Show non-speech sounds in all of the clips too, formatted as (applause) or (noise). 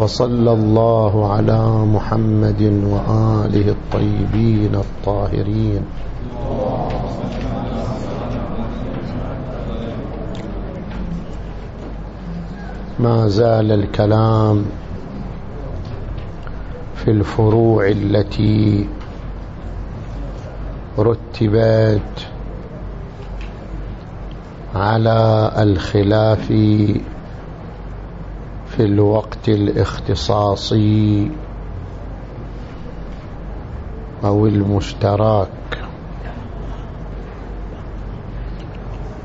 وصلى الله على محمد وآله الطيبين الطاهرين. ما زال الكلام في الفروع التي رتبت على الخلاف في الوقت الاختصاصي أو المشترك.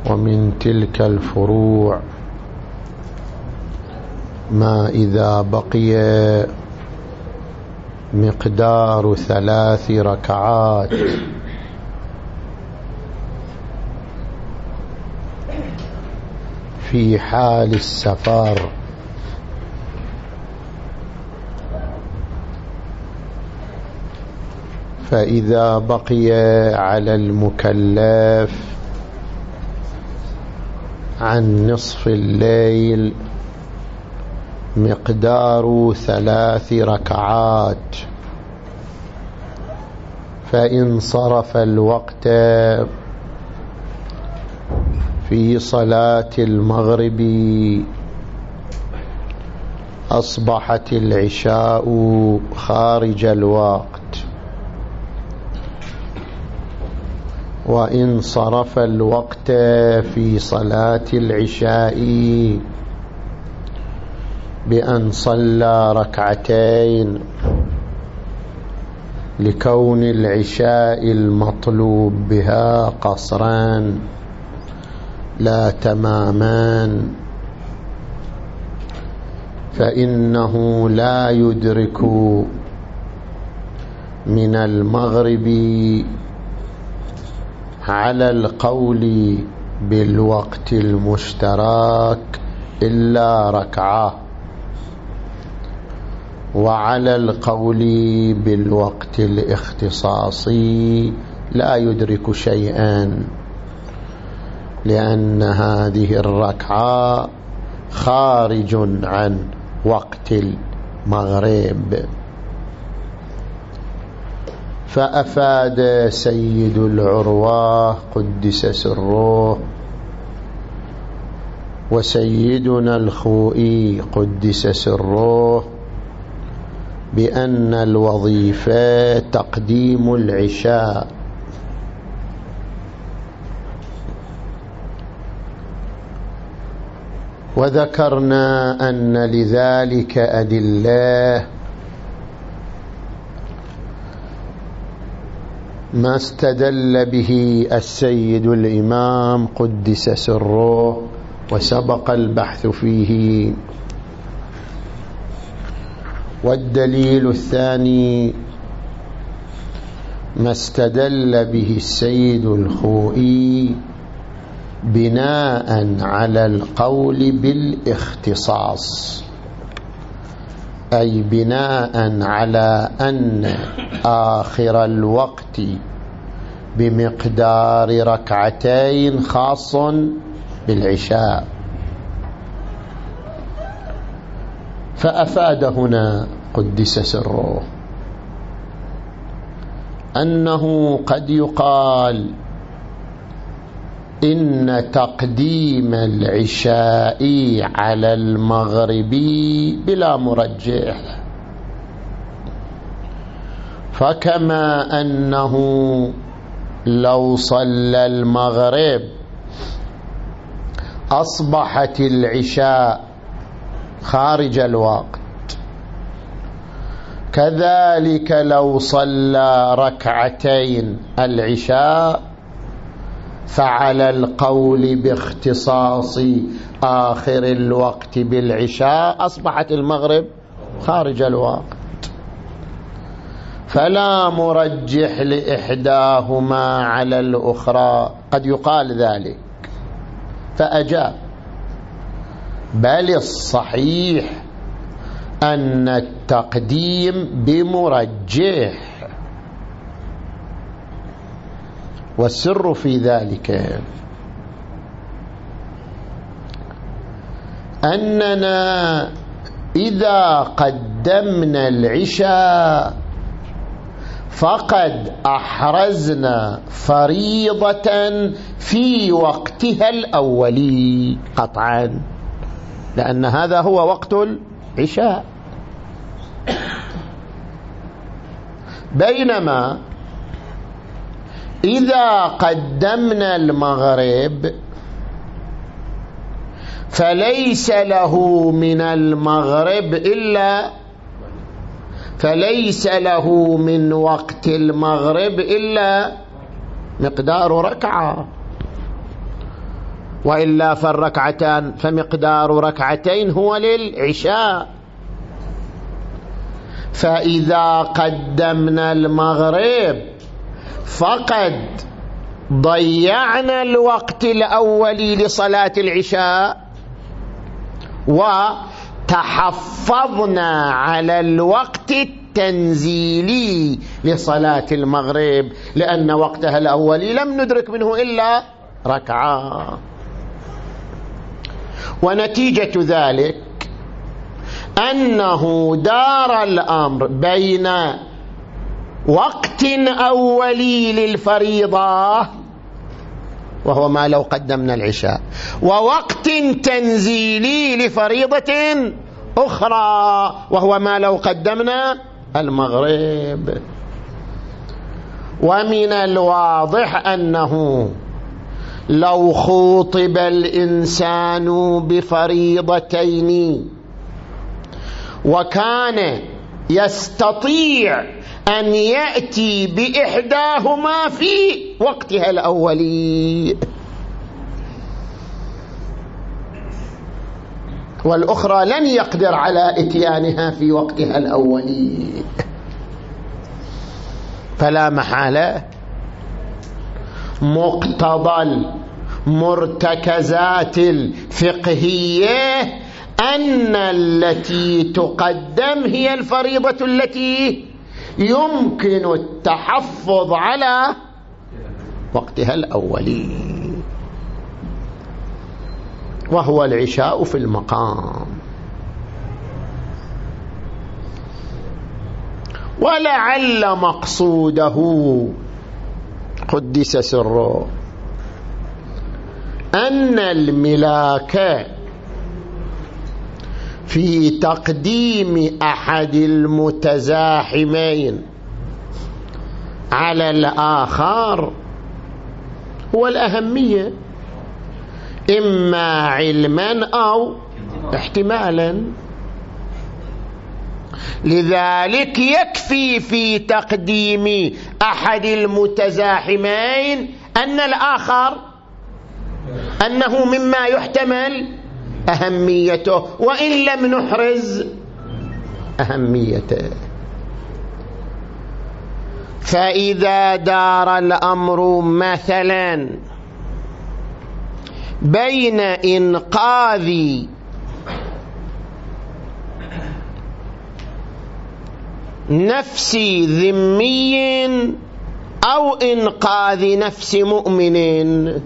ومن تلك الفروع ما إذا بقي مقدار ثلاث ركعات. في حال السفر فإذا بقي على المكلف عن نصف الليل مقدار ثلاث ركعات. فإن صرف الوقت في صلاة المغرب أصبحت العشاء خارج الوقت. وإن صرف الوقت في صلاة العشاء بأن صلى ركعتين لكون العشاء المطلوب بها قصران لا تماما فإنه لا يدرك من المغرب على القول بالوقت المشترك إلا ركعة. وعلى القول بالوقت الاختصاصي لا يدرك شيئا لأن هذه الركعة خارج عن وقت المغرب. فأفاد سيد العروة قدس سره وسيدنا الخوئي قدس سره بأن الوظيفة تقديم العشاء. وذكرنا أن لذلك أدلة ما استدل به السيد الإمام قدس سره وسبق البحث فيه. والدليل الثاني ما استدل به السيد الخوئي بناء على القول بالإختصاص. أي بناء على أن آخر الوقت بمقدار ركعتين خاص بالعشاء. فأفاد هنا قدس سره أنه قد يقال إن تقديم العشاء على المغرب بلا مرجح فكما أنه لو صلى المغرب أصبحت العشاء خارج الوقت. كذلك لو صلى ركعتين العشاء فعلى القول باختصاص آخر الوقت بالعشاء أصبحت المغرب خارج الوقت. فلا مرجح لإحداهما على الأخرى. قد يقال ذلك. فأجاب بل الصحيح أن التقديم بمرجح. والسر في ذلك أننا إذا قدمنا العشاء فقد أحرزنا فريضة في وقتها الأولي قطعا لأن هذا هو وقت العشاء. بينما إذا قدمنا المغرب فليس له من المغرب إلا فليس له من وقت المغرب إلا مقدار ركعة. وإلا فالركعتان فمقدار ركعتين هو للعشاء. فإذا قدمنا المغرب فقد ضيعنا الوقت الأولي لصلاة العشاء وتحفظنا على الوقت التنزيلي لصلاة المغرب لأن وقتها الأولي لم ندرك منه إلا ركعة. ونتيجة ذلك أنه دار الأمر بين وقت أولي للفريضة وهو ما لو قدمنا العشاء. ووقت تنزيلي لفريضة أخرى وهو ما لو قدمنا المغرب. ومن الواضح أنه لو خوطب الإنسان بفريضتين وكان يستطيع أن يأتي بإحداهما في وقتها الأولي والأخرى لن يقدر على إتيانها في وقتها الأولي فلا محالة. مقتضى المرتكزات الفقهية أن التي تقدم هي الفريضة التي يمكن التحفظ على وقتها الأولي. وهو العشاء في المقام. ولعل مقصوده قدس سره أن الملاك في تقديم أحد المتزاحمين على الآخر هو الأهمية إما علما أو احتمالا. لذلك يكفي في تقديم أحد المتزاحمين أن الآخر أنه مما يحتمل أهميته. وإن لم نحرز أهميته. فإذا دار الأمر مثلا بين إنقاذ نفس ذمي أو إنقاذ نفس مؤمن.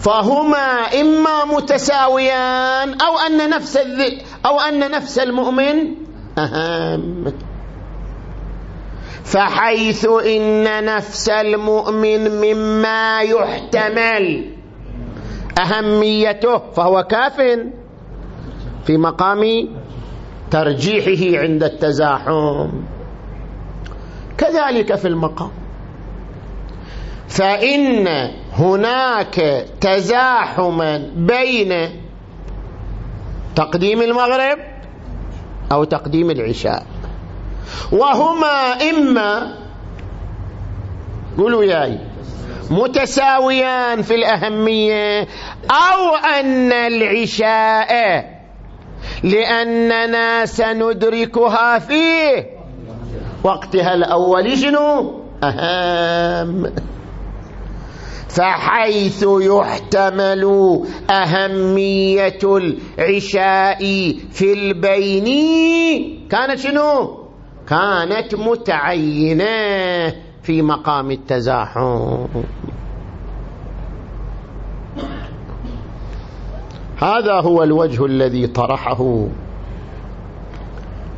فهما إما متساويان أو أن نفس أو أن نفس المؤمن أهم فحيث إن نفس المؤمن مما يحتمل أهميته فهو كاف في مقام ترجيحه عند التزاحم. كذلك في المقام. فإن هناك تزاحما بين تقديم المغرب أو تقديم العشاء. وهما إما قولوا ياي متساويان في الأهمية أو أن العشاء لأننا سندركها فيه وقتها الأول شنو؟ أهم. فحيث يحتمل أهمية العشاء في البين. كانت شنو؟ كانت متعينة في مقام التزاحم. هذا هو الوجه الذي طرحه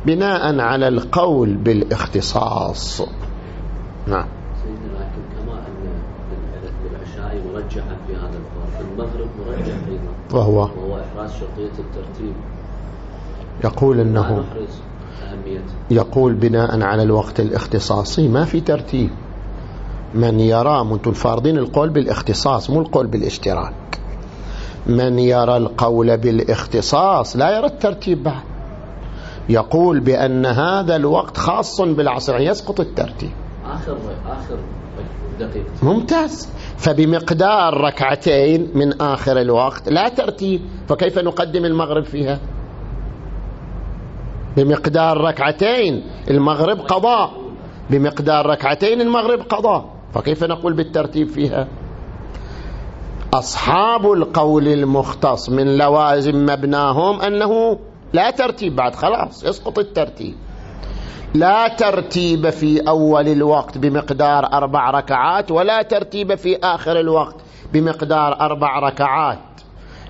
بناء على القول بالإختصاص. نعم. مرجحا في هذا القول المغرب مرجح أيضا وهو وهو إحراز شرطية الترتيب. يقول أنه يقول بناء على الوقت الاختصاصي ما في ترتيب. من يرى منتم الفارضين القول بالاختصاص مو القول بالاشتراك. من يرى القول بالاختصاص لا يرى الترتيب بعد. يقول بأن هذا الوقت خاص بالعصر يسقط الترتيب. آخر آخر دقيقة. ممتاز. فبمقدار ركعتين من آخر الوقت لا ترتيب فكيف نقدم المغرب فيها؟ بمقدار ركعتين المغرب قضاء بمقدار ركعتين المغرب قضاء فكيف نقول بالترتيب فيها؟ أصحاب القول المختص من لوازم مبناهم أنه لا ترتيب بعد خلاص يسقط الترتيب. لا ترتيب في أول الوقت بمقدار أربع ركعات ولا ترتيب في آخر الوقت بمقدار أربع ركعات.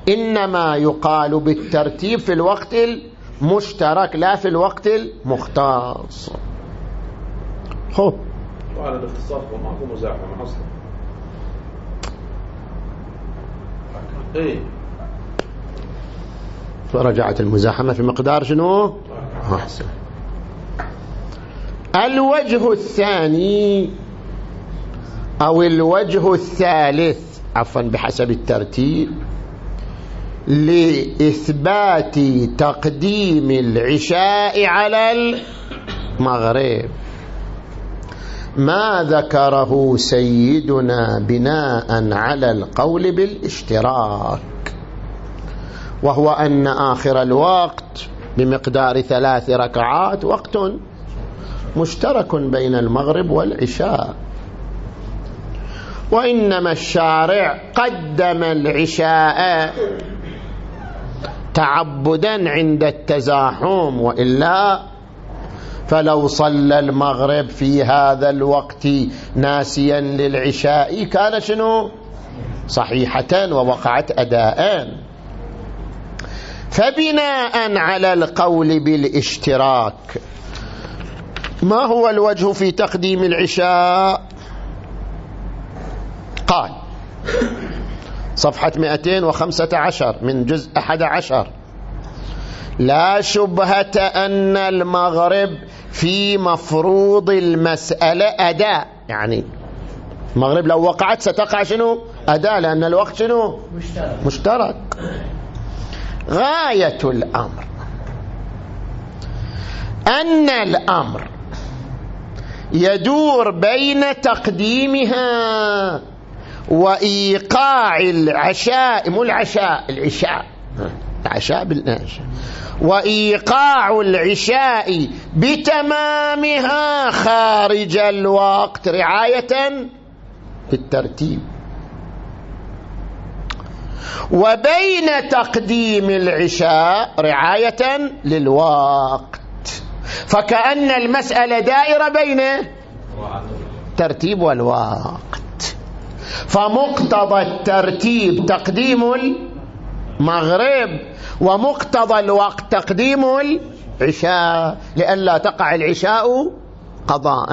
إنما يقال بالترتيب في الوقت المشترك لا في الوقت المختص. خب. وعلى الاختصاص مزاحمة أصلا. إيه. فرجعت المزاحمة في مقدار شنو؟ أحسن. الوجه الثاني أو الوجه الثالث عفوا بحسب الترتيب لإثبات تقديم العشاء على المغرب. ما ذكره سيدنا بناء على القول بالاشتراك وهو أن آخر الوقت بمقدار ثلاث ركعات وقت مشترك بين المغرب والعشاء. وإنما الشارع قدم العشاء تعبدا عند التزاحم وإلا فلو صلى المغرب في هذا الوقت ناسيا للعشاء كان شنو؟ صحيحة ووقعت أداء. فبناء على القول بالاشتراك ما هو الوجه في تقديم العشاء؟ قال صفحة 215 من جزء 11 لا شبهة أن المغرب في مفروض المسألة أداء. يعني المغرب لو وقعت ستقع شنو؟ أداء لأن الوقت شنو؟ مشترك, مشترك. غاية الأمر. أن الأمر يدور بين تقديمها وإيقاع العشاء مو العشاء العشاء. العشاء بالناشاء وإيقاع العشاء بتمامها خارج الوقت رعاية بالترتيب. وبين تقديم العشاء رعاية للوقت. فكأن المسألة دائرة بين ترتيب والوقت. فمقتضى الترتيب تقديم المغرب ومقتضى الوقت تقديم العشاء لئلا تقع العشاء قضاء.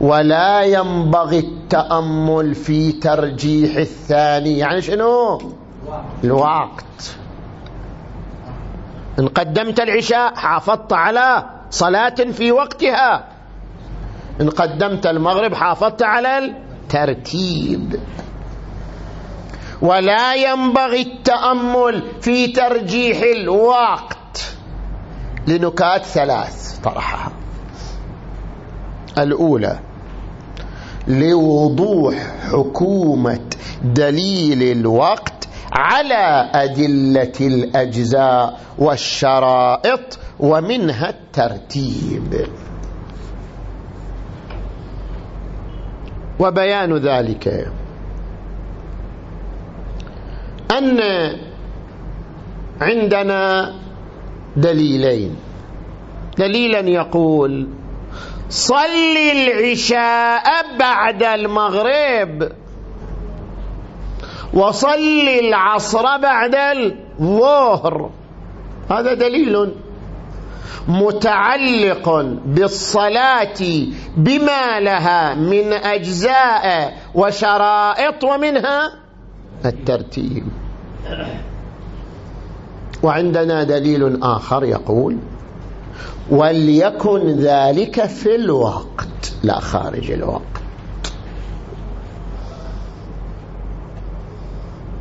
ولا ينبغي التأمل في ترجيح الثاني. يعني شنو؟ الوقت. إن قدمت العشاء حافظت على صلاة في وقتها. إن قدمت المغرب حافظت على الترتيب. ولا ينبغي التأمل في ترجيح الوقت لنكات ثلاث طرحها. الأولى لوضوح حكومة دليل الوقت على أدلة الأجزاء والشرائط ومنها الترتيب. وبيان ذلك أن عندنا دليلين. دليلا يقول صل العشاء بعد المغرب. وصل العصر بعد الظهر. هذا دليل متعلق بالصلاة بما لها من أجزاء وشرائط ومنها الترتيب. وعندنا دليل آخر يقول وليكن ذلك في الوقت. لا خارج الوقت.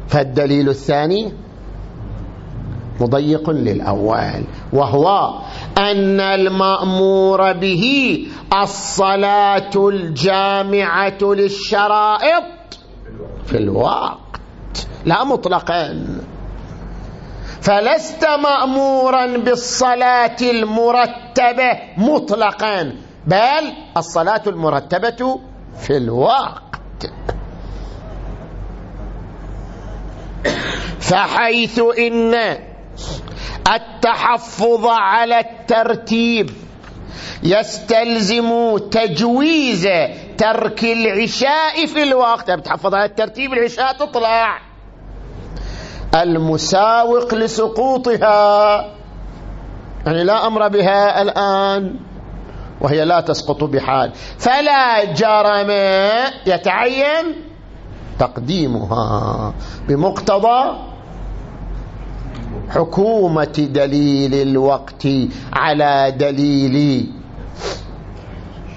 فالدليل الثاني مضيق للأول وهو أن المأمور به الصلاة الجامعة للشرائط في الوقت لا مطلقا. فلست مأمورا بالصلاة المرتبة مطلقا بل الصلاة المرتبة في الوقت. فحيث إن التحفظ على الترتيب يستلزم تجويز ترك العشاء في الوقت. بتحفظ على الترتيب العشاء تطلع. المساوق لسقوطها. يعني لا أمر بها الآن وهي لا تسقط بحال. فلا جرم يتعين تقديمها بمقتضى حكومة دليل الوقت على دليل.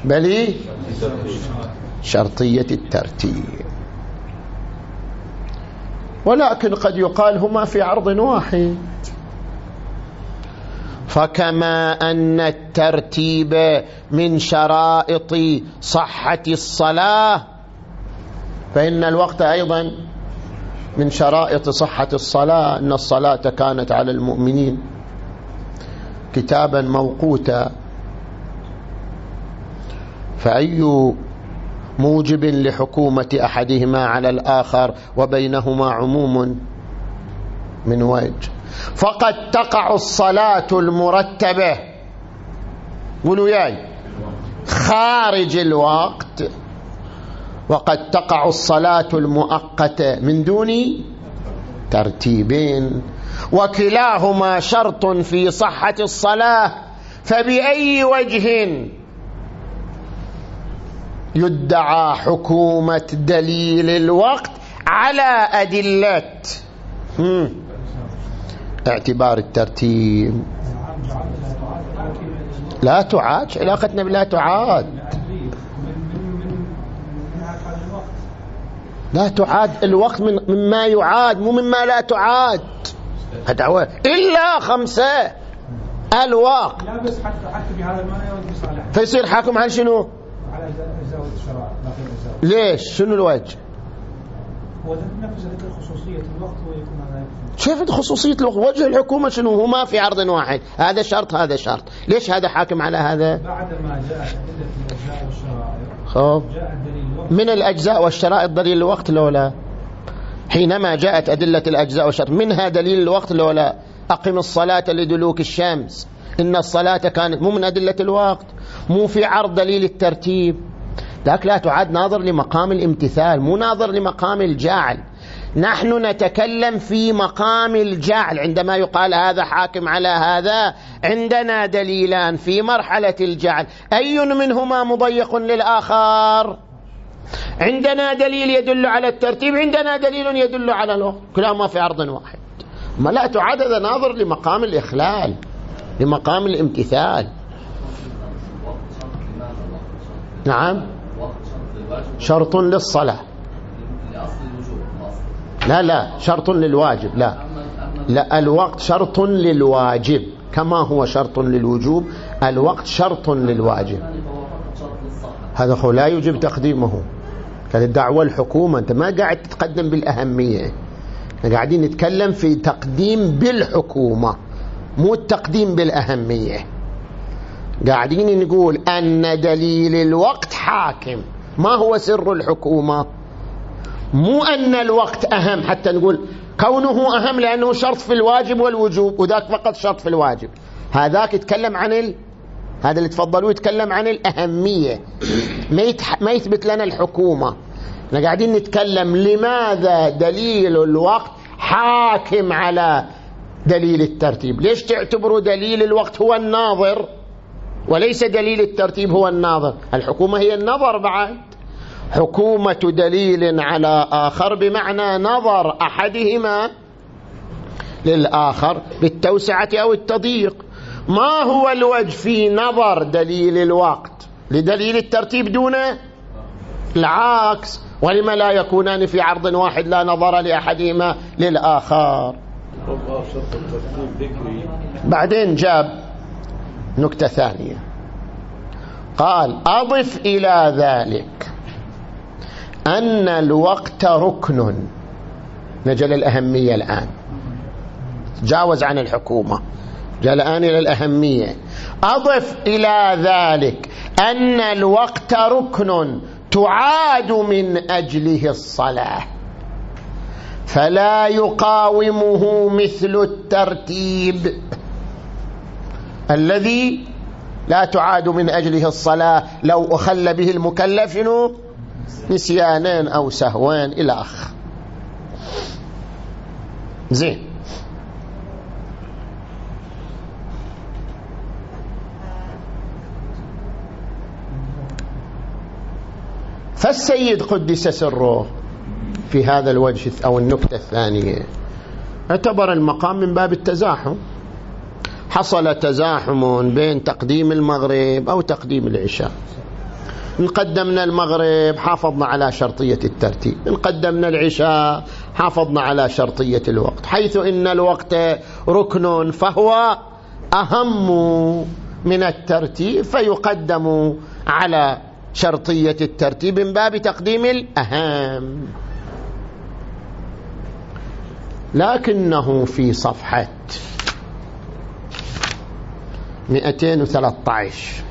بل شرطية الترتيب. ولكن قد يقال هما في عرض واحد. فكما أن الترتيب من شرائط صحة الصلاة فإن الوقت أيضا من شرائط صحة الصلاة أن الصلاة كانت على المؤمنين كتابا موقوتا. فأي موجب لحكومة أحدهما على الآخر وبينهما عموم من وجه. فقد تقع الصلاة المرتبة. قولوا ياي. خارج الوقت. وقد تقع الصلاة المؤقتة من دون ترتيبين. وكلاهما شرط في صحة الصلاة فبأي وجه يدعى حكومة دليل الوقت على أدلة اعتبار الترتيب. لا تعاد علاقتنا بلا تعاد. لا تعاد الوقت من مما يعاد مو مما لا تعاد. هذا إلا خمسة. الوقت. لا بس حتى حتى بهذا المعنى فيصير حاكم على شنو؟ على ليش؟ شنو الوجه؟ هو نفس خصوصية الوقت ويكون كيف خصوصية الوقت وجه الحكومة شنو؟ هو ما في عرض واحد. هذا شرط هذا شرط. ليش هذا حاكم على هذا؟ بعد ما جاءت الأجزاء والشرائط الدليل من الأجزاء والشرائط دليل الوقت لو لا؟ حينما جاءت أدلة الأجزاء والشرائط منها دليل الوقت لو لا؟ أقم الصلاة لدلوك الشمس. إن الصلاة كانت مو من أدلة الوقت مو في عرض دليل الترتيب. ذاك لا تعد ناظر لمقام الامتثال مو ناظر لمقام الجعل. نحن نتكلم في مقام الجعل. عندما يقال هذا حاكم على هذا عندنا دليلان في مرحلة الجعل. أي منهما مضيق للآخر؟ عندنا دليل يدل على الترتيب عندنا دليل يدل على الوقت. كلاهما في عرض واحد. ما لا تعد هذا ناظر لمقام الإخلال لمقام الامتثال. نعم؟ شرط للصلاة. لا لا شرط للواجب لا. لا الوقت شرط للواجب كما هو شرط للوجوب الوقت شرط للواجب. هذا هو لا يجب تقديمه. كان الدعوة الحكومة أنت ما قاعد تتقدم بالأهمية. قاعدين نتكلم في تقديم بالحكومة مو التقديم بالأهمية. قاعدين نقول أن دليل الوقت حاكم. ما هو سر الحكومة؟ مو أن الوقت أهم حتى نقول كونه أهم لأنه شرط في الواجب والوجوب وذاك فقط شرط في الواجب. هذاك يتكلم عن ال... هذا اللي تفضلوا يتكلم عن الأهمية. ما, يتح... ما يثبت لنا الحكومة. إحنا قاعدين نتكلم لماذا دليل الوقت حاكم على دليل الترتيب؟ ليش تعتبروا دليل الوقت هو الناظر؟ وليس دليل الترتيب هو الناظر. الحكومة هي النظر بعد. حكومة دليل على آخر بمعنى نظر أحدهما للآخر بالتوسعة أو التضييق. ما هو الوجه في نظر دليل الوقت؟ لدليل الترتيب دون العكس. ولما لا يكونان في عرض واحد لا نظر لأحدهما للآخر. بعدين جاب نكتة ثانية. قال أضف إلى ذلك أن الوقت ركن. نجل الأهمية الآن. جاوز عن الحكومة. جاء الآن إلى الأهمية. أضف إلى ذلك أن الوقت ركن تعاد من أجله الصلاة. فلا يقاومه مثل الترتيب. الذي لا تعاد من أجله الصلاة لو أخل به المكلف نسيانين أو سهوين إلى أخ زين. فالسيد قدس سره في هذا الوجه أو النكتة الثانية. اعتبر المقام من باب التزاحم. حصل تزاحم بين تقديم المغرب أو تقديم العشاء. إن قدمنا المغرب حافظنا على شرطية الترتيب. إن قدمنا العشاء حافظنا على شرطية الوقت. حيث إن الوقت ركن فهو أهم من الترتيب فيقدم على شرطية الترتيب من باب تقديم الأهم. لكنه في صفحة 213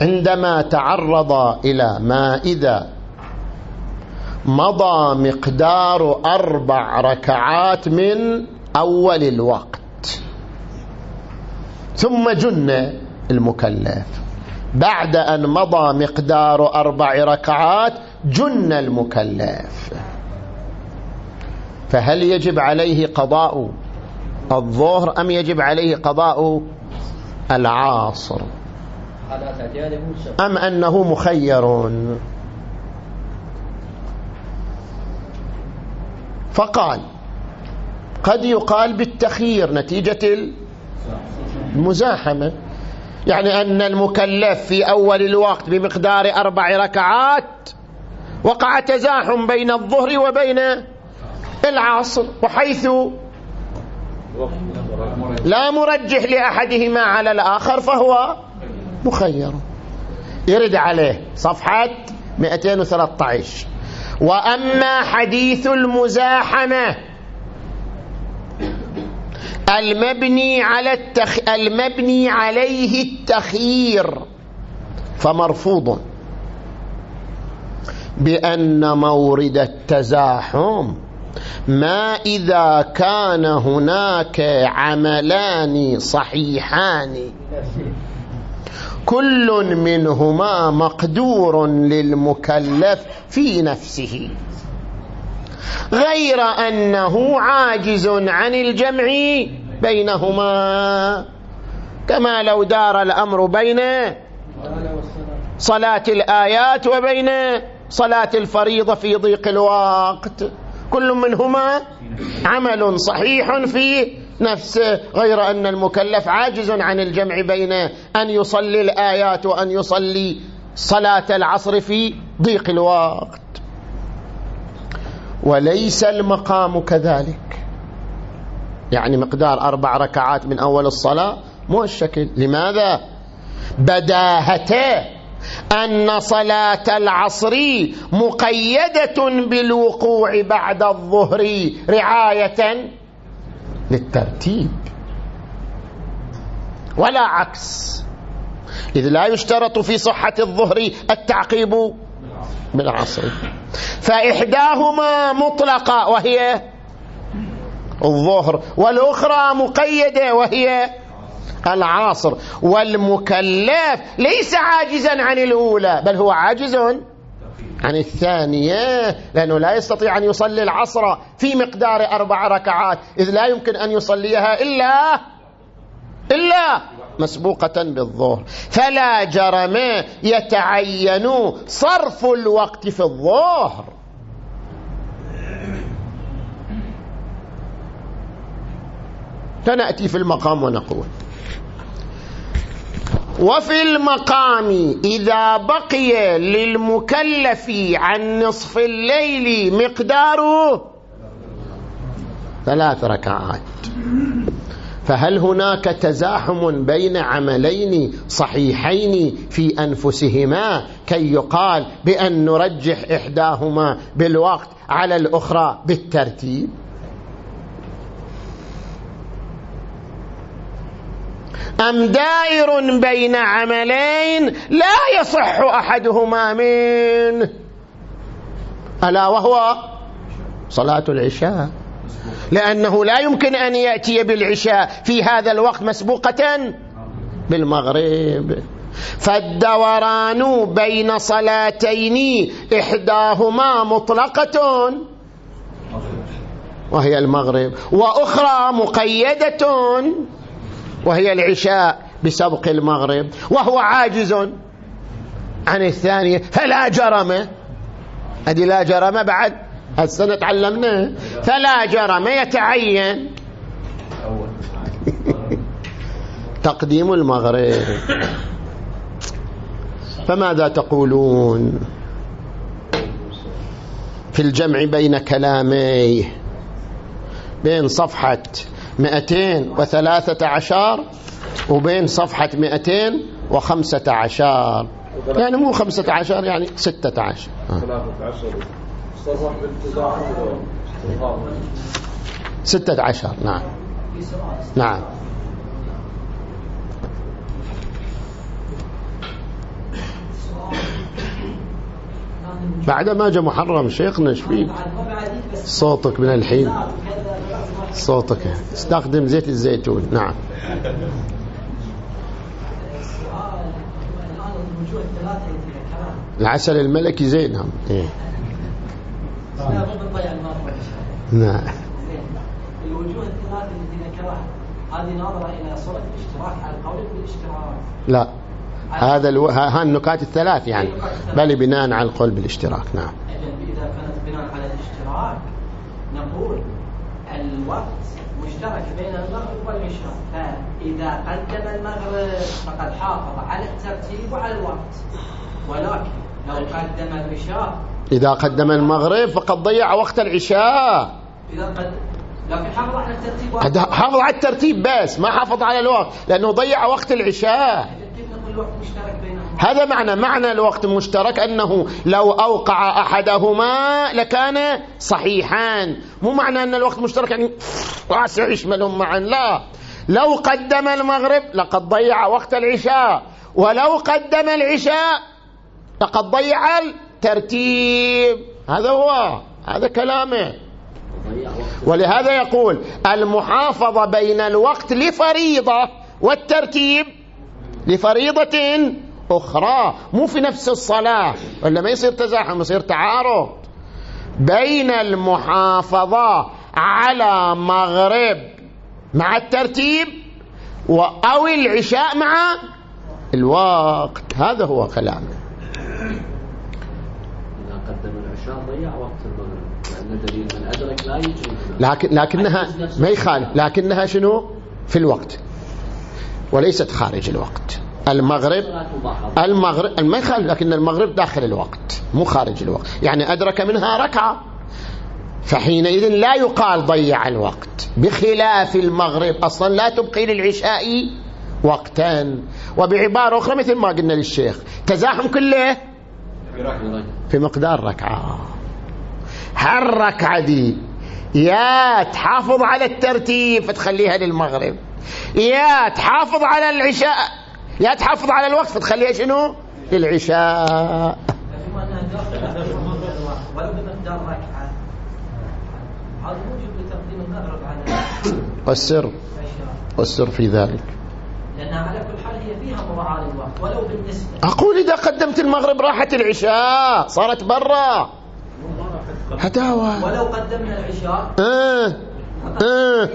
عندما تعرض إلى ما إذا مضى مقدار أربع ركعات من أول الوقت. ثم جن المكلف. بعد أن مضى مقدار أربع ركعات جن المكلف. فهل يجب عليه قضاء الظهر أم يجب عليه قضاء العاصر؟ أم أنه مخير؟ فقال قد يقال بالتخيير نتيجة المزاحمة. يعني أن المكلف في أول الوقت بمقدار أربع ركعات وقع تزاحم بين الظهر وبين العصر وحيث لا مرجح لأحدهما على الآخر فهو مخير. يرد عليه صفحة 213 وأما حديث المزاحمة المبني على التخ... المبني عليه التخيير فمرفوض. بأن مورد التزاحم ما إذا كان هناك عملان صحيحان. كل منهما مقدور للمكلف في نفسه. غير أنه عاجز عن الجمع بينهما. كما لو دار الأمر بين صلاة الآيات وبين صلاة الفريضة في ضيق الوقت. كل منهما عمل صحيح في نفسه غير أن المكلف عاجز عن الجمع بين أن يصلي الآيات وأن يصلي صلاة العصر في ضيق الوقت. وليس المقام كذلك. يعني مقدار أربع ركعات من أول الصلاة مو الشكل لماذا؟ بداهته أن صلاة العصر مقيدة بالوقوع بعد الظهر رعاية للترتيب. ولا عكس. إذ لا يشترط في صحة الظهر التعقيب بالعصر. فإحداهما مطلقة وهي الظهر والأخرى مقيدة وهي العصر والمكلف ليس عاجزا عن الأولى بل هو عاجز عن الثانية لأنه لا يستطيع أن يصلي العصر في مقدار أربع ركعات إذ لا يمكن أن يصليها إلا إلا مسبوقة بالظهر. فلا جرم يتعين صرف الوقت في الظهر. فنأتي في المقام ونقول. وفي المقام إذا بقي للمكلف عن نصف الليل مقداره ثلاث ركعات. فهل هناك تزاحم بين عملين صحيحين في أنفسهما كي يقال بأن نرجح إحداهما بالوقت على الأخرى بالترتيب؟ أم دائر بين عملين لا يصح أحدهما منه ألا وهو صلاة العشاء. لأنه لا يمكن أن يأتي بالعشاء في هذا الوقت مسبوقة بالمغرب. فالدوران بين صلاتين إحداهما مطلقة وهي المغرب وأخرى مقيدة وهي العشاء بسبق المغرب وهو عاجز عن الثانية. فلا جرم. هذه لا جرم بعد؟ السنة تعلمناه. فلا جرم. يتعين. (laughs) تقديم المغرب. فماذا تقولون؟ في الجمع بين كلامي بين صفحة مئتين وثلاثة عشر وبين صفحة مئتين وخمسة عشر. يعني مو خمسة عشر يعني ستة عشر. ستة عشر نعم. نعم. بعد ما جاء محرم شيخنا إيش فيك صوتك من الحين. صوتك. استخدم زيت الزيتون. نعم. العسل الملكي زين هم. إيه. نعم. الوجوه الثلاثة التي ذكرها هذه ناظرة إلى صورة الاشتراك على القول بالاشتراك لا. هذا ألو... ها النكات الثلاث يعني. بل بناء على القول بالاشتراك. نعم. إذا كانت بناء على الاشتراك نقول الوقت مشترك بين المغرب والعشاء فإذا قدم المغرب فقد حافظ على الترتيب وعلى الوقت. ولكن لو قدم العشاء إذا قدم المغرب فقد ضيع وقت العشاء. إذا قد لكن حافظ على الترتيب حافظ على الترتيب بس ما حافظ على الوقت لأنه ضيع وقت العشاء. هذا معنى معنى الوقت المشترك أنه لو أوقع أحدهما لكان صحيحان. مو معنى أن الوقت المشترك يعني واسع يشملهم معا. لا. لو قدم المغرب لقد ضيع وقت العشاء ولو قدم العشاء لقد ضيع الترتيب. هذا هو هذا كلامه. ولهذا يقول المحافظة بين الوقت لفريضة والترتيب لفريضة أخرى مو في نفس الصلاة. ولا ما يصير تزاحم يصير تعارض بين المحافظة على مغرب مع الترتيب أو العشاء مع الوقت. هذا هو كلامه إذا قدم العشاء ضيع وقت المغرب لأن دليل من أدرك لا يجري لكن لكنها ما يخالف. لكنها شنو؟ في الوقت. وليست خارج الوقت. المغرب المغرب ما يخالف لكن المغرب داخل الوقت مو خارج الوقت. يعني أدرك منها ركعة. فحينئذ لا يقال ضيع الوقت. بخلاف المغرب أصلا لا تبقي للعشاء وقتا. وبعبارة أخرى مثل ما قلنا للشيخ تزاحم كله في مقدار ركعة. هالركعة دي يا تحافظ على الترتيب فتخليها للمغرب. يا تحافظ على العشاء يا تحافظ على الوقت فتخليها شنو؟ للعشاء. والسر والسر في ذلك. لأنها على كل حال هي فيها مراعاة للوقت ولو بالنسبة أقول إذا قدمت المغرب راحت العشاء صارت برا. هتاوى ولو قدمنا العشاء آه. آه.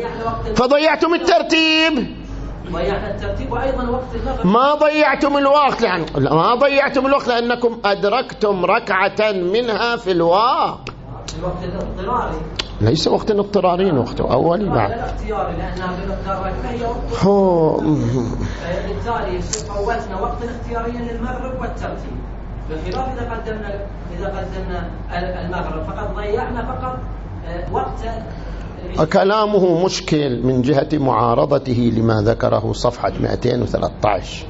فضيعتم الترتيب. ضيعنا الترتيب وأيضا وقت ما ضيعتم الوقت يعني ما ضيعتم الوقت لأنكم أدركتم ركعة منها في الوقت الوقت الاضطراري. ليس وقت اضطراري وقت أولي بعد. الاختياري لأنها بمقدار هي وقت هو بالتالي فوتنا وقتا اختياريا للمغرب والترتيب. بخلاف إذا قدمنا إذا قدمنا المغرب فقد ضيعنا فقط آه، وقت كلامه مشكل من جهة معارضته لما ذكره صفحة 213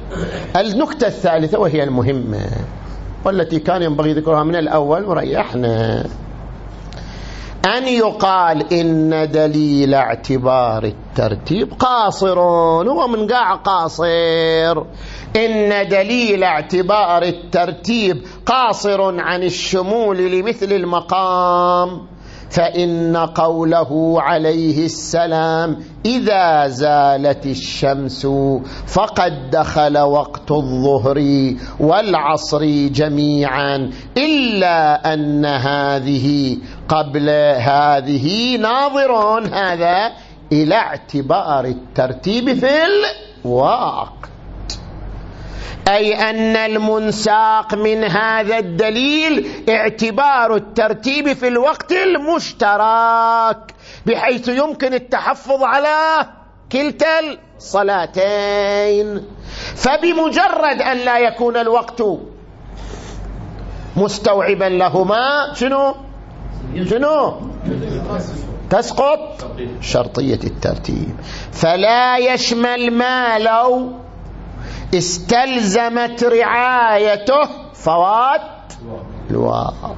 النكتة الثالثة وهي المهمة والتي كان ينبغي ذكرها من الأول وريحنا. أن يقال إن دليل اعتبار الترتيب قاصر هو من قاع قاصر. إن دليل اعتبار الترتيب قاصر عن الشمول لمثل المقام. فإن قوله عليه السلام إذا زالت الشمس فقد دخل وقت الظهر والعصر جميعا إلا أن هذه قبل هذه ناظر هذا إلى اعتبار الترتيب في الوقت أي أن المنساق من هذا الدليل اعتبار الترتيب في الوقت المشترك بحيث يمكن التحفظ على كلتا الصلاتين. فبمجرد أن لا يكون الوقت مستوعبا لهما شنو؟ شنو؟ تسقط شرطية الترتيب. فلا يشمل ما لو استلزمت رعايته فوات الوقت.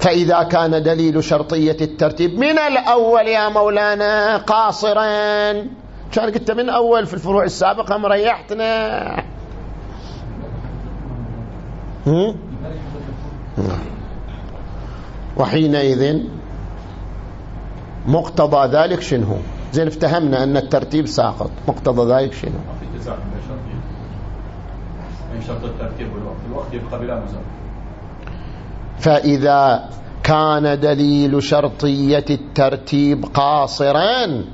فإذا كان دليل شرطية الترتيب من الأول يا مولانا قاصرا. كان قلت من أول في الفروع السابقة مريحتنا وحينئذ مقتضى ذلك شنو؟ زين افتهمنا أن الترتيب ساقط. مقتضى ذلك شنو؟ شرط الترتيب والوقت الوقت يبقى بلا فإذا كان دليل شرطية الترتيب قاصرا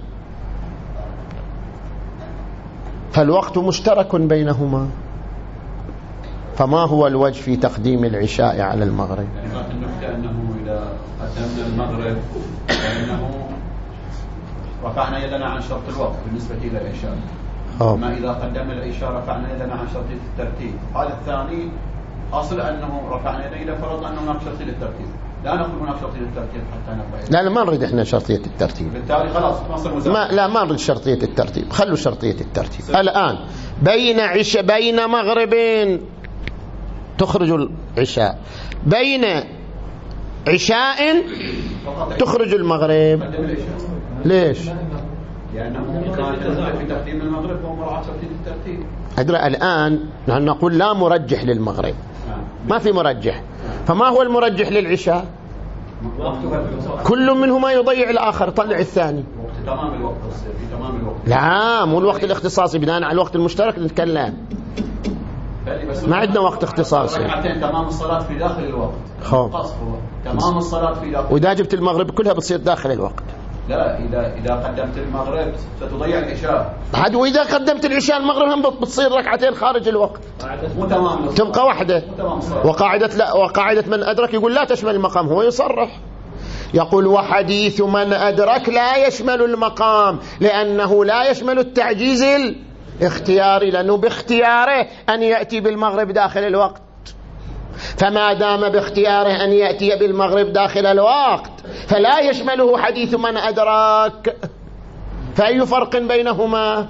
فالوقت مشترك بينهما. فما هو الوجه في تقديم العشاء على المغرب؟ يعني النكتة أنه إذا قدمنا المغرب فإنه رفعنا يدنا عن شرط الوقت بالنسبة إلى العشاء. ما إذا قدمنا العشاء رفعنا يدنا عن شرط الترتيب. هذا الثاني أصل أنه رفعنا يدنا إذا فرضنا أنه هناك شرطية الترتيب لا نقول هناك شرطية الترتيب حتى نقبل لا لا ما نريد إحنا شرطية الترتيب. بالتالي خلاص ما, ما لا ما نريد شرطية الترتيب. خلوا شرطية الترتيب. الآن بين عش بين مغربين تخرج العشاء. بين عشاء تخرج المغرب. ليش؟ أدرى الآن نحن نقول لا مرجح للمغرب. ما في مرجح. فما هو المرجح للعشاء؟ كل منهما يضيع الآخر طلع الثاني. لا مو الوقت الاختصاصي بناء على الوقت المشترك نتكلم. ما عندنا وقت اختصاصي ركعتين تمام الصلاة في داخل الوقت. خوف. تمام الصلاة في داخل وإذا جبت المغرب كلها بتصير داخل الوقت. لا إذا إذا قدمت المغرب ستضيع العشاء. عاد وإذا قدمت العشاء المغرب هم بتصير ركعتين خارج الوقت. مو تمام تبقى واحدة. وقاعدة لا وقاعدة من أدرك يقول لا تشمل المقام هو يصرح. يقول وحديث من أدرك لا يشمل المقام لأنه لا يشمل التعجيز الاختياري لأنه باختياره أن يأتي بالمغرب داخل الوقت. فما دام باختياره أن يأتي بالمغرب داخل الوقت فلا يشمله حديث من أدراك. فأي فرق بينهما؟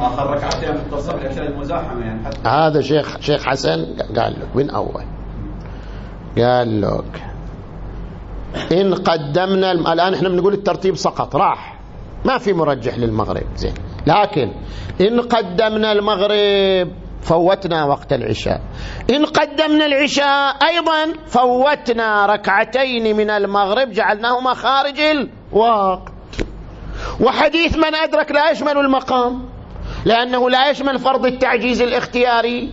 آخر ركعتين متصل المزاحمة يعني هذا شيخ شيخ حسن قال لك من أول؟ قال لك إن قدمنا الآن إحنا بنقول الترتيب سقط راح. ما في مرجح للمغرب زين. لكن إن قدمنا المغرب فوتنا وقت العشاء. إن قدمنا العشاء أيضا فوتنا ركعتين من المغرب جعلناهما خارج الوقت. وحديث من أدرك لا يشمل المقام لأنه لا يشمل فرض التعجيز الاختياري.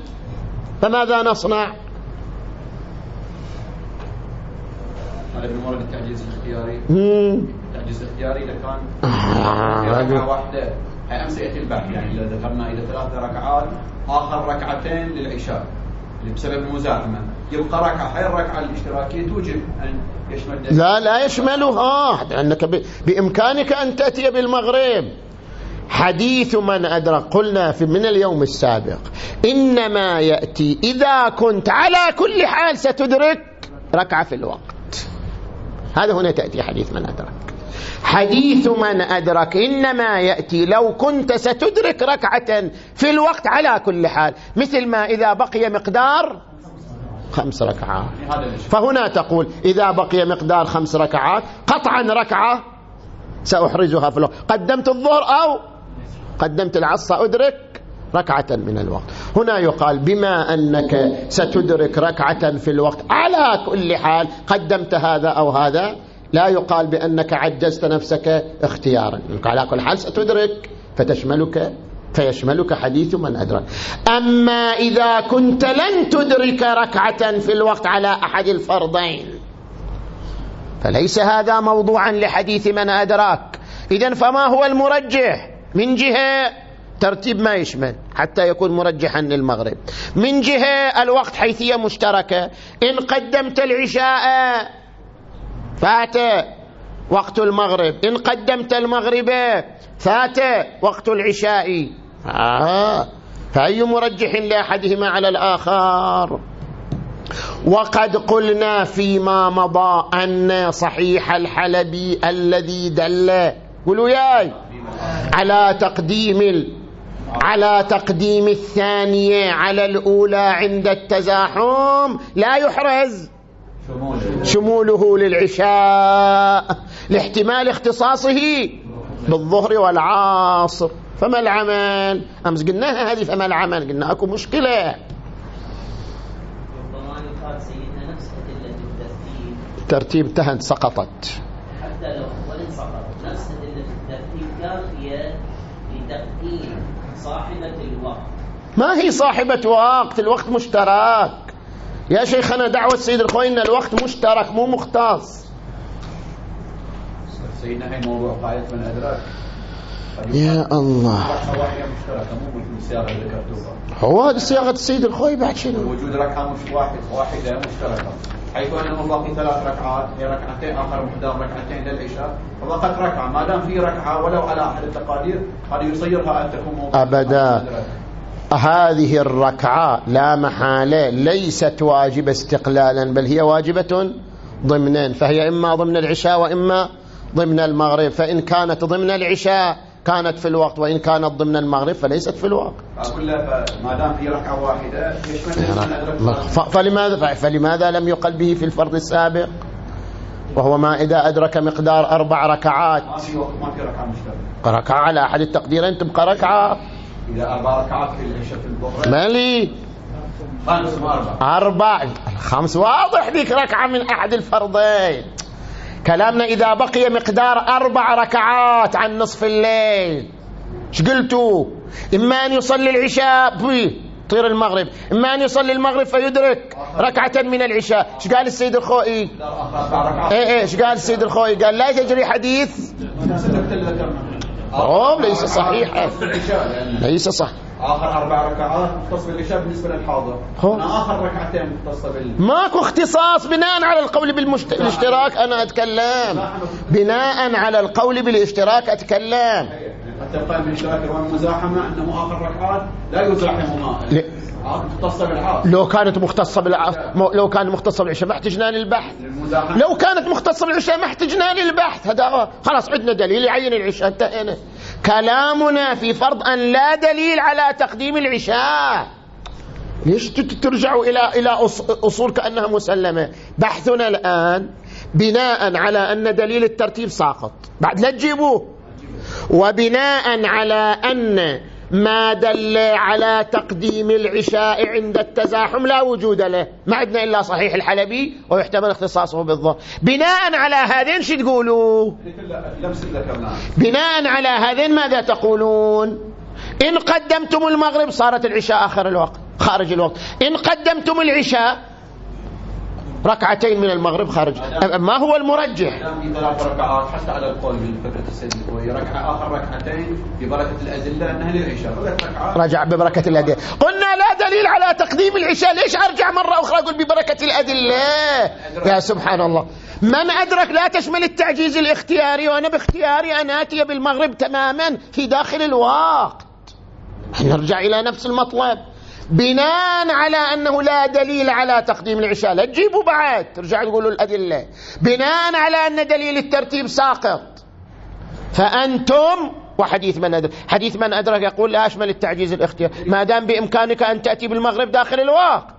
فماذا نصنع؟ هذا بمورد التعجيز الاختياري. التعجيز الاختياري إذا كان آه، ركعة واحدة أمس يأتي البحث يعني إذا ذكرنا إذا ثلاث ركعات آخر ركعتين للعشاء اللي بسبب المزاحمة يبقى ركعة هاي الركعة الاشتراكية توجب أن يشمل لا لا يشملها. لأنك بإمكانك أن تأتي بالمغرب. حديث من أدرك قلنا في من اليوم السابق إنما يأتي إذا كنت على كل حال ستدرك ركعة في الوقت. هذا هنا تأتي حديث من أدرك. حديث من أدرك إنما يأتي لو كنت ستدرك ركعة في الوقت على كل حال مثل ما إذا بقي مقدار خمس ركعات. فهنا تقول إذا بقي مقدار خمس ركعات قطعا ركعة سأحرزها في الوقت. قدمت الظهر أو قدمت العصر أدرك؟ ركعة من الوقت. هنا يقال بما أنك ستدرك ركعة في الوقت على كل حال قدمت هذا أو هذا لا يقال بأنك عجزت نفسك اختيارا. على كل حال ستدرك فتشملك فيشملك حديث من أدرك. أما إذا كنت لن تدرك ركعة في الوقت على أحد الفرضين فليس هذا موضوعا لحديث من أدرك إذا فما هو المرجح؟ من جهة ترتيب ما يشمل حتى يكون مرجحا للمغرب. من جهة الوقت حيثية مشتركة. إن قدمت العشاء فات وقت المغرب. إن قدمت المغرب فات وقت العشاء. آه. فأي مرجح لأحدهما على الآخر؟ وقد قلنا فيما مضى أن صحيح الحلبي الذي دل قولوا ياي على تقديم على تقديم الثانية على الأولى عند التزاحم. لا يحرز. شموله للعشاء لاحتمال اختصاصه بالظهر والعصر. فما العمل؟ أمس قلناها هذه فما العمل؟ قلنا أكو مشكلة. الترتيب انتهت سقطت. حتى لو وإن سقطت. نفس الترتيب كافية لتقديم صاحبة الوقت. ما هي صاحبة وقت؟ الوقت مشترك. يا شيخنا دعوة السيد الخوي إن الوقت مشترك مو مختص. سيدنا هي موضوع قاعدة من أدراك. يا الله. هو هذه صياغة السيد الخوي بعد شنو؟ وجود ركعة مش واحد واحدة مشتركة. حيث أنه باقي ثلاث ركعات هي ركعتين آخر مقدار ركعتين للعشاء فبقت ركعة. ما دام في ركعة ولو على أحد التقادير هذا يصيرها أن تكون أبدا. هذه الركعة لا محالة ليست واجبة استقلالا بل هي واجبة ضمنا. فهي إما ضمن العشاء وإما ضمن المغرب. فإن كانت ضمن العشاء كانت في الوقت وإن كانت ضمن المغرب فليست في الوقت. ما دام في ركعة واحدة فلماذا, فلماذا لم يقل به في الفرض السابق؟ وهو ما إذا أدرك مقدار أربع ركعات. ما في ما في ركعة مشتركة. ركعة على أحد التقديرين تبقى ركعة. إذا أربع ركعات في العشاء في الظهر. مالي؟ خمس وأربع. أربع. خمس واضح ذيك ركعة من أحد الفرضين. كلامنا إذا بقي مقدار أربع ركعات عن نصف الليل. إيش قلتوا؟ إما أن يصلي العشاء طير المغرب. إما أن يصلي المغرب فيدرك ركعة من العشاء. إيش قال السيد الخوئي؟ إيه إيه إيش قال السيد الخوئي؟ قال لا تجري حديث. ليس صحيحا. ليس صح. آخر أربع ركعات مختص بالعشاء بالنسبة للحاضر. أنا آخر ركعتين مختصة بال ماكو اختصاص بناء على القول بالاشتراك. أنا أتكلم. بناء على القول بالاشتراك أتكلم. حتى قال من شاكر والمزاحمة أنه آخر ركعات لا يزاحمهما لو كانت مختصة بالعصر لو كانت مختصة بالعشاء ما احتجنا للبحث لو كانت مختصة بالعشاء ما احتجنا للبحث هذا خلاص عندنا دليل يعين العشاء انتهينا. كلامنا في فرض أن لا دليل على تقديم العشاء. ليش ترجعوا إلى إلى أصول كأنها مسلمة؟ بحثنا الآن بناء على أن دليل الترتيب ساقط. بعد لا تجيبوه. وبناء على أن ما دل على تقديم العشاء عند التزاحم لا وجود له. ما عندنا إلا صحيح الحلبي ويحتمل اختصاصه بالظهر بناء على هذين شو تقولوا؟ بناء على هذين ماذا تقولون؟ إن قدمتم المغرب صارت العشاء آخر الوقت خارج الوقت. إن قدمتم العشاء ركعتين من المغرب خارج. ما هو المرجح؟ ثلاث ركعات حتى على القول السيد الكوي ركعة آخر ركعتين ببركة الأدلة أنها للعشاء. رجع ببركة الأدلة. قلنا لا دليل على تقديم العشاء. ليش أرجع مرة أخرى أقول ببركة الأدلة؟ يا سبحان الله. من أدرك لا تشمل التعجيز الاختياري. وأنا باختياري أن آتي بالمغرب تماما في داخل الوقت. نرجع إلى نفس المطلب. بناء على أنه لا دليل على تقديم العشاء. لا تجيبوا بعد. ترجع تقولوا الأدلة. بناء على أن دليل الترتيب ساقط. فأنتم وحديث من أدرك حديث من أدرك يقول لا أشمل التعجيز الاختيار. ما دام بإمكانك أن تأتي بالمغرب داخل الوقت.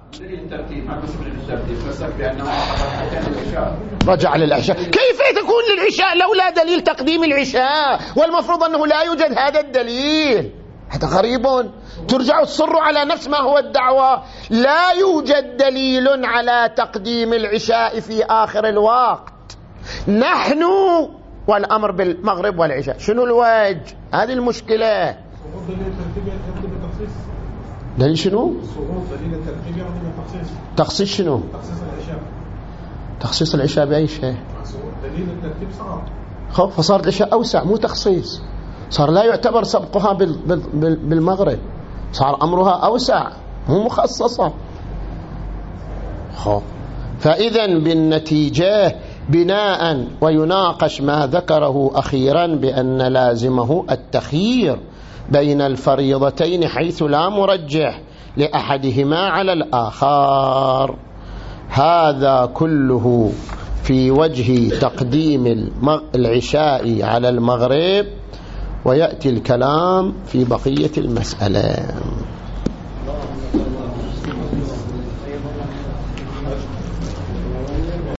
رجع للعشاء. كيف تكون للعشاء لولا دليل تقديم العشاء؟ والمفروض أنه لا يوجد هذا الدليل. هذا غريب ترجع تصر على نفس ما هو الدعوة. لا يوجد دليل على تقديم العشاء في آخر الوقت. نحن والأمر بالمغرب والعشاء. شنو الوجه؟ هذه المشكلة. دليل شنو؟ تخصيص شنو؟ تخصيص العشاء. بأي شيء؟ خب فصار العشاء أوسع مو تخصيص. صار لا يعتبر سبقها بالمغرب. صار أمرها أوسع مو مخصصة. فإذا بالنتيجة بناء ويناقش ما ذكره أخيرا بأن لازمه التخيير بين الفريضتين حيث لا مرجح لأحدهما على الآخر. هذا كله في وجه تقديم العشاء على المغرب. ويأتي الكلام في بقية المسألة.